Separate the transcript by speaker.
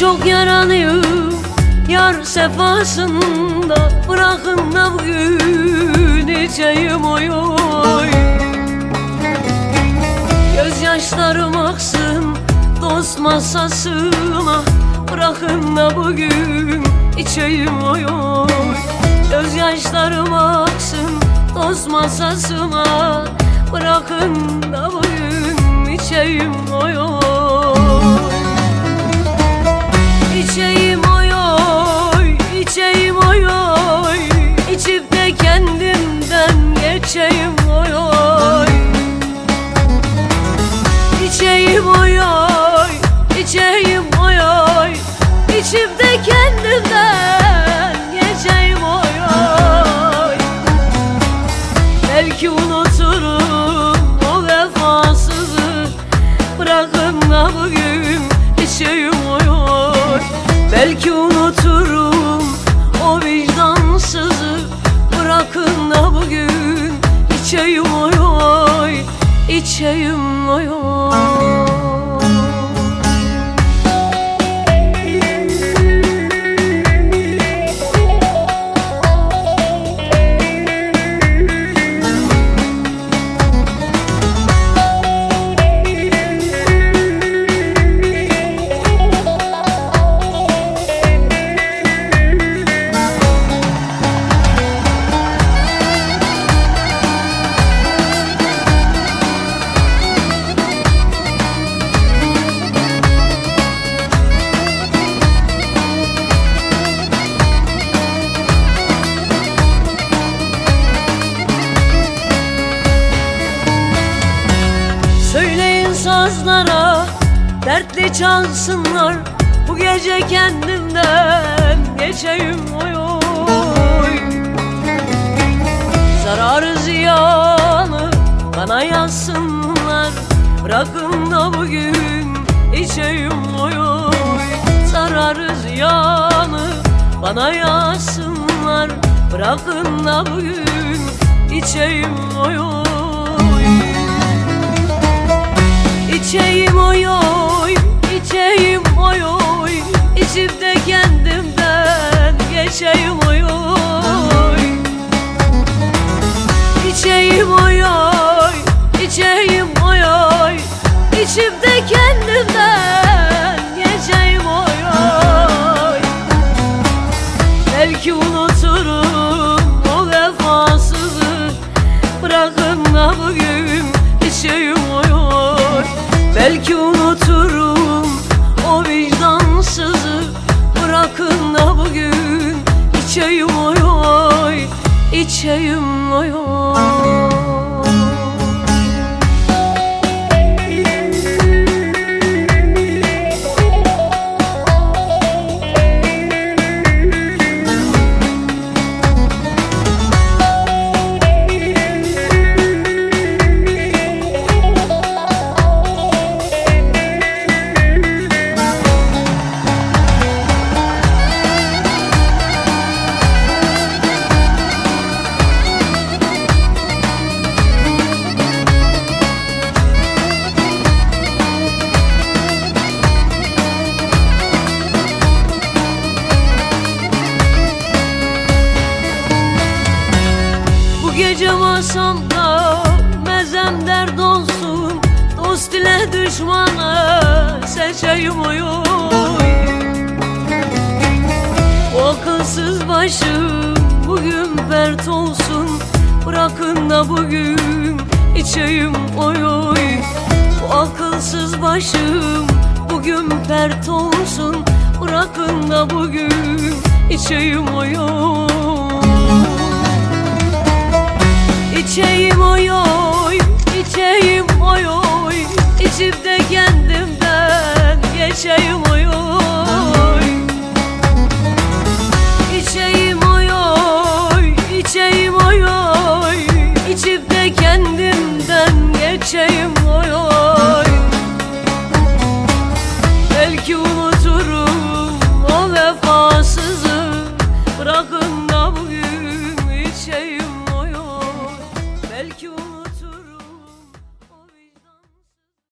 Speaker 1: çok yaralıyım Yar sefasında. Bırakın da bugün içeyim oy oy. Gözyaşlarım aksın Dost masasına. Bırakın da bugün içeyim oy oy. Gözyaşlarım aksın Dost masasına. Bırakın da bugün içeyim oy oy İçeyim oy oy, içeyim oy oy. İçip de kendimden geçeyim oy oy. Belki unuturum o vefasızı. Bırakın da bugün içeyim oy oy. Belki unuturum sazlara dertli çalsınlar. Bu gece kendimden geçeyim oy oy. Zararı ziyanı bana yazsınlar. Bırakın da bugün içeyim oy oy. Zararı ziyanı bana yazsınlar. Bırakın da bugün içeyim oy oy İçeyim oy oy, içeyim oy oy. İçip de kendimden geçeyim oy oy. İçeyim oy oy, içeyim oy oy. İçip de kendimden geçeyim oy oy. Belki unuturum o vefasızı. Bırakın da bugün içeyim Belki unuturum o vicdansızı. Bırakın da bugün içeyim oy oy İçeyim oy oy düşmanı seçeyim oy O akılsız başım bugün pert olsun. Bırakın da bugün içeyim oy oy Bu akılsız başım bugün pert olsun. Bırakın da bugün içeyim oy oy İçeyim oy oy